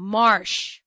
marsh.